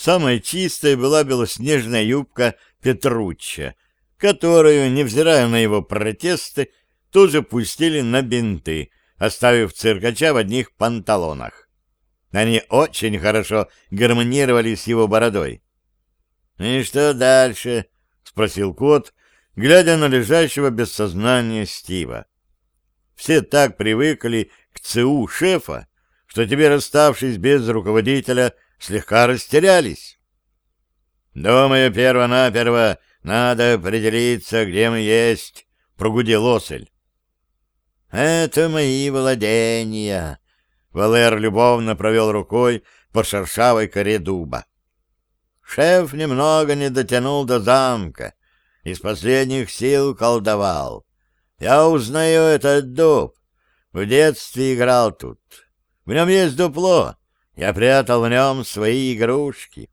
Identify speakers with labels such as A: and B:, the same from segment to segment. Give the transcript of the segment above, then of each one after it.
A: Самой чистой была белоснежная юбка Петручча, которую, невзирая на его протесты, тут же пустили на бинты, оставив циркача в одних панталонах. Они очень хорошо гармонировали с его бородой. — И что дальше? — спросил кот, глядя на лежащего без сознания Стива. Все так привыкли к ЦУ шефа, что теперь, расставшись без руководителя, слегка растерялись. «Думаю, перво-наперво надо определиться, где мы есть», — прогудел Осель. «Это мои владения», — Валер любовно провел рукой по шершавой коре дуба. Шеф немного не дотянул до замка, из последних сил колдовал. Я узнаю этот дуб. В детстве играл тут. В нем есть дупло. Я прятал в нем свои игрушки.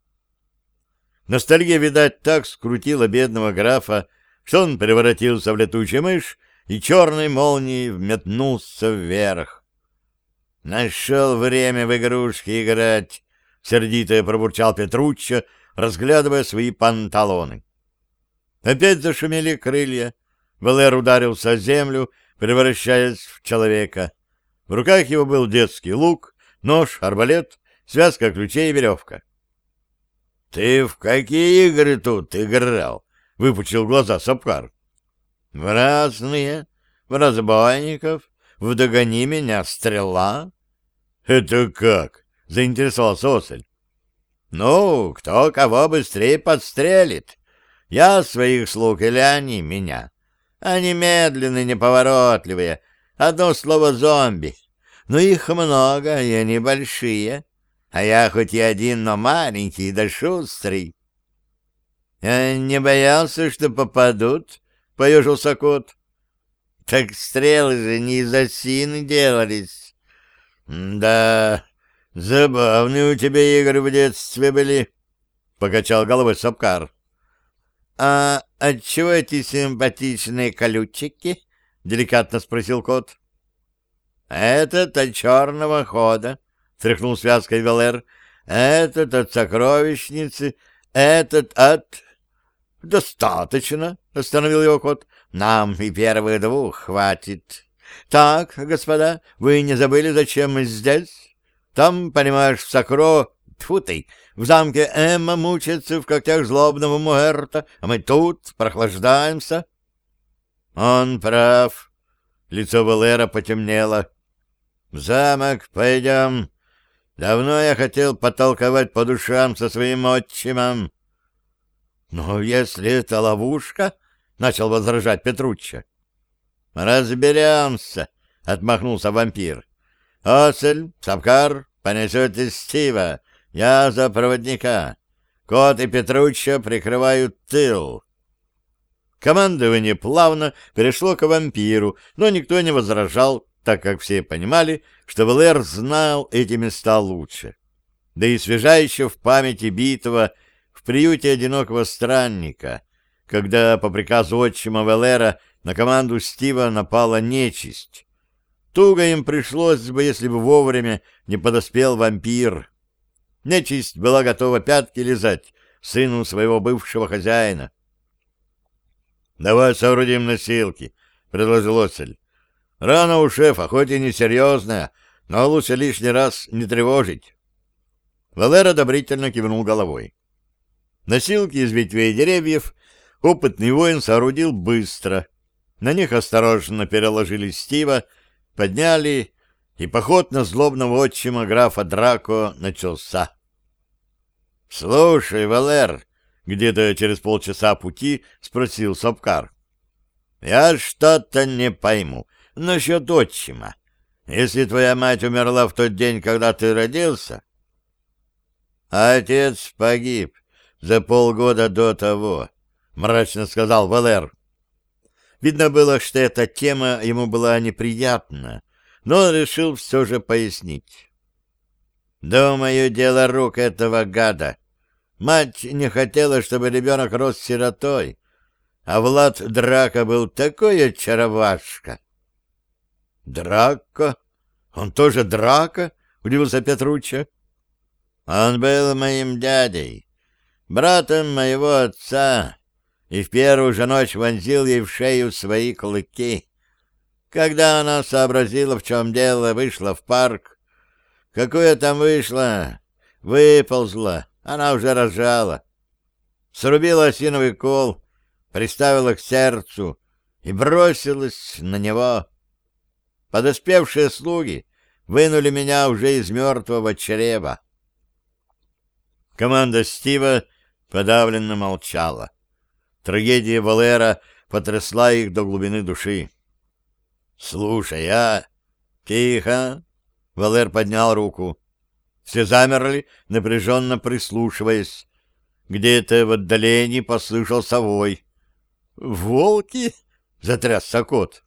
A: Ностальгия, видать, так скрутила бедного графа, что он превратился в летучую мышь и черной молнией вметнулся вверх. «Нашел время в игрушки играть», — сердито пробурчал Петруччо, разглядывая свои панталоны. Опять зашумели крылья. Валер ударился о землю, превращаясь в человека. В руках его был детский лук, нож, арбалет, связка ключей и веревка. — Ты в какие игры тут играл? — выпучил глаза Сапкар. — В разные. В разбойников. В догони меня стрела. — Это как? — заинтересовался Осель. — Ну, кто кого быстрее подстрелит. Я своих слуг или они меня. Они медленные, неповоротливые. Одно слово «зомби». Но их много, и они большие. А я хоть и один, но маленький да шустрый. Не боялся, что попадут, — поежился кот. Так стрелы же не из осины делались. Да, забавные у тебя игры в детстве были, — покачал головой Сапкар. А отчего эти симпатичные колючики? — деликатно спросил кот. — Этот от черного хода, — тряхнул связкой Велер. — Этот от сокровищницы, этот от... — Достаточно, — остановил его кот. — Нам и первых двух хватит. — Так, господа, вы не забыли, зачем мы здесь? Там, понимаешь, в сокро... Тьфу ты, в замке Эмма мучается в когтях злобного Муэрта, а мы тут прохлаждаемся. Он прав. Лицо Валера потемнело. В замок пойдем. Давно я хотел потолковать по душам со своим отчимом. Но если это ловушка, — начал возражать Петруччо. Разберемся, — отмахнулся вампир. Осель, Сапкар, понесете Стива. Я за проводника. Кот и Петруччо прикрывают тыл. Командование плавно перешло к вампиру, но никто не возражал, так как все понимали, что ВЛР знал эти места лучше. Да и свежайше в памяти битва в приюте одинокого странника, когда по приказу отчима ВЛРа на команду Стива напала нечисть. Туго им пришлось бы, если бы вовремя не подоспел вампир. Нечисть была готова пятки лизать сыну своего бывшего хозяина. — Давай соорудим носилки, — предложил Осель. — Рана у шефа, хоть и несерьезная, но лучше лишний раз не тревожить. Валер одобрительно кивнул головой. Носилки из ветвей деревьев опытный воин соорудил быстро. На них осторожно переложили Стива, подняли, и поход на злобного отчима графа Драко начался. — Слушай, Валер, — где-то через полчаса пути спросил Сапкар. — Я что-то не пойму насчет отчима. Если твоя мать умерла в тот день, когда ты родился... — Отец погиб за полгода до того, — мрачно сказал Валер. Видно было, что эта тема ему была неприятна, но он решил все же пояснить. Думаю, дело рук этого гада. Мать не хотела, чтобы ребенок рос сиротой, а Влад Драка был такой очаровашка. — Драка? Он тоже Драка? — удивился Петруччо. Он был моим дядей, братом моего отца, и в первую же ночь вонзил ей в шею свои клыки. Когда она сообразила, в чем дело, вышла в парк. Какое там вышла? Выползла. Она уже рожала. Срубила осиновый кол, приставила к сердцу и бросилась на него. Подоспевшие слуги вынули меня уже из мертвого чрева. Команда Стива подавленно молчала. Трагедия Валера потрясла их до глубины души. «Слушай, а...» «Тихо!» — Валер поднял руку. Все замерли, напряженно прислушиваясь. Где-то в отдалении послышался вой. «Волки?» — затрясся кот.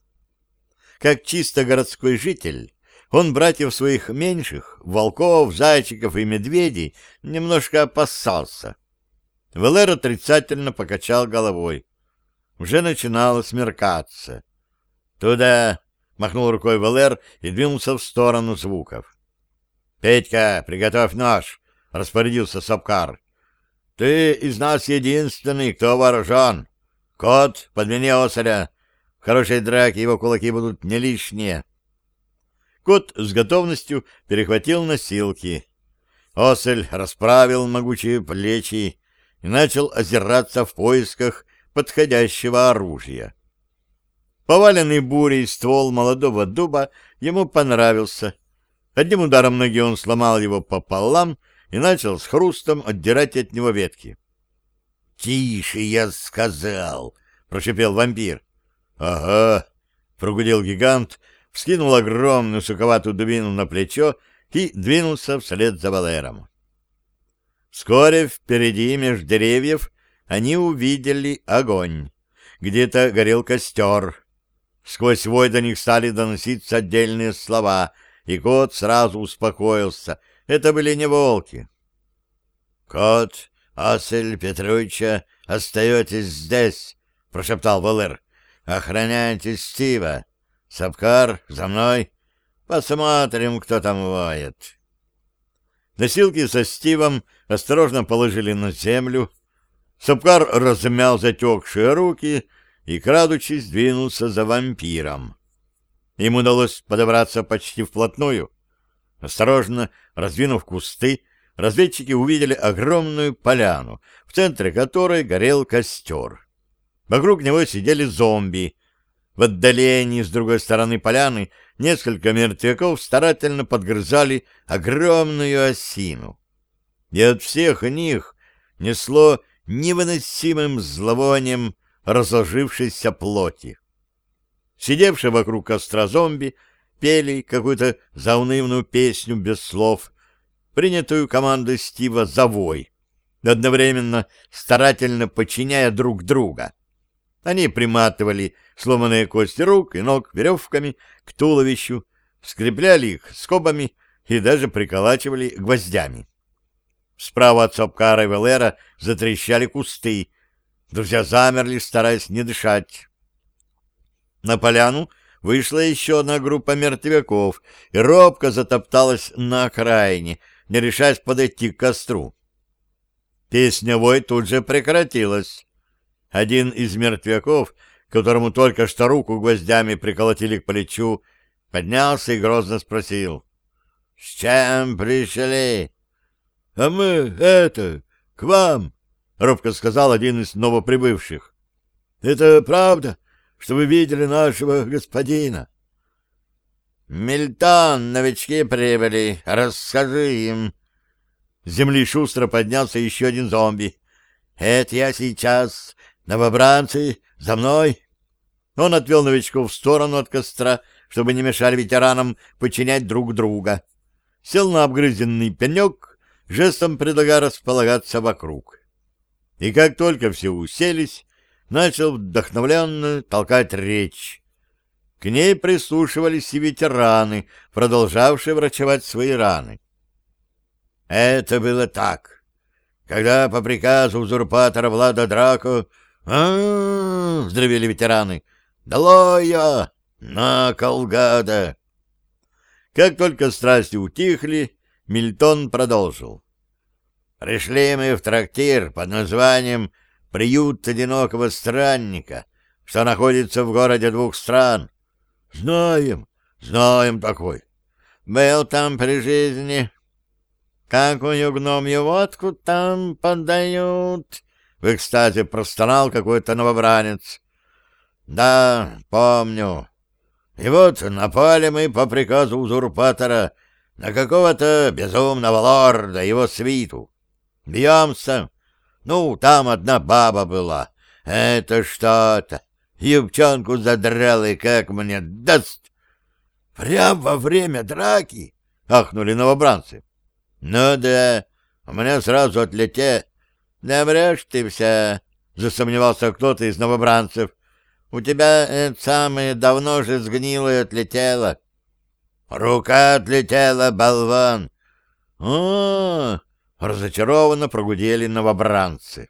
A: Как чисто городской житель, он братьев своих меньших, волков, зайчиков и медведей, немножко опасался. Валер отрицательно покачал головой. Уже начинало смеркаться. «Туда!» — махнул рукой Валер и двинулся в сторону звуков. «Петька, приготовь нож!» — распорядился Сапкар. «Ты из нас единственный, кто вооружен. Кот, подмени осаря. В хорошей драке его кулаки будут не лишние». Кот с готовностью перехватил носилки. Осель расправил могучие плечи и начал озираться в поисках подходящего оружия. Поваленный бурей ствол молодого дуба ему понравился. Одним ударом ноги он сломал его пополам и начал с хрустом отдирать от него ветки. — Тише, я сказал! — прошипел вампир. — Ага! — прогудел гигант, вскинул огромную суковатую дубину на плечо и двинулся вслед за Валером. Вскоре впереди, меж деревьев, они увидели огонь. Где-то горел костер. Сквозь вой до них стали доноситься отдельные слова, и кот сразу успокоился. Это были не волки. — Кот, Асель Петровича, остаетесь здесь, — прошептал Валер. — Охраняйте Стива. Сапкар, за мной. Посмотрим, кто там воет. Носилки со Стивом осторожно положили на землю. Сапкар размял затекшие руки и, крадучись, двинулся за вампиром. Им удалось подобраться почти вплотную. Осторожно раздвинув кусты, разведчики увидели огромную поляну, в центре которой горел костер. Вокруг него сидели зомби. В отдалении, с другой стороны поляны, несколько мертвяков старательно подгрызали огромную осину. И от всех них несло невыносимым зловонием разложившейся плоти. Сидевшие вокруг костра зомби пели какую-то заунывную песню без слов, принятую командой Стива за вой, одновременно старательно подчиняя друг друга. Они приматывали сломанные кости рук и ног веревками к туловищу, скрепляли их скобами и даже приколачивали гвоздями. Справа от Сапкара и Велера затрещали кусты. Друзья замерли, стараясь не дышать. На поляну вышла еще одна группа мертвяков и робко затопталась на окраине, не решаясь подойти к костру. Песня вой тут же прекратилась. Один из мертвяков, которому только что руку гвоздями приколотили к плечу, поднялся и грозно спросил. — С чем пришли? — А мы, это, к вам, — робко сказал один из новоприбывших. — Это правда? — что вы видели нашего господина. Мильтон, новички прибыли, расскажи им. С земли шустро поднялся еще один зомби. Это я сейчас, новобранцы, за мной. Он отвел новичков в сторону от костра, чтобы не мешали ветеранам подчинять друг друга. Сел на обгрызенный пенек, жестом предлагая располагаться вокруг. И как только все уселись, начал вдохновленно толкать речь. К ней прислушивались и ветераны, продолжавшие врачевать свои раны. Это было так. Когда по приказу узурпатора Влада Драко а вздревели ветераны. «Долоя! На колгада!» Как только страсти утихли, Мильтон продолжил. Пришли мы в трактир под названием «Приют одинокого странника», что находится в городе двух стран. Знаем, знаем такой. Был там при жизни. Какую гномью водку там подают? В экстазе простонал какой-то новобранец. Да, помню. И вот напали мы по приказу узурпатора на какого-то безумного лорда, его свиту. Бьемся. Ну, там одна баба была. Это что-то. Юбчонку задрал и как мне даст. Прям во время драки? Ахнули новобранцы. Ну да, у меня сразу отлете. Да врешь ты вся, засомневался кто-то из новобранцев. У тебя это самое давно же сгнило и отлетело. Рука отлетела, болван. О, разочарованно прогудели новобранцы.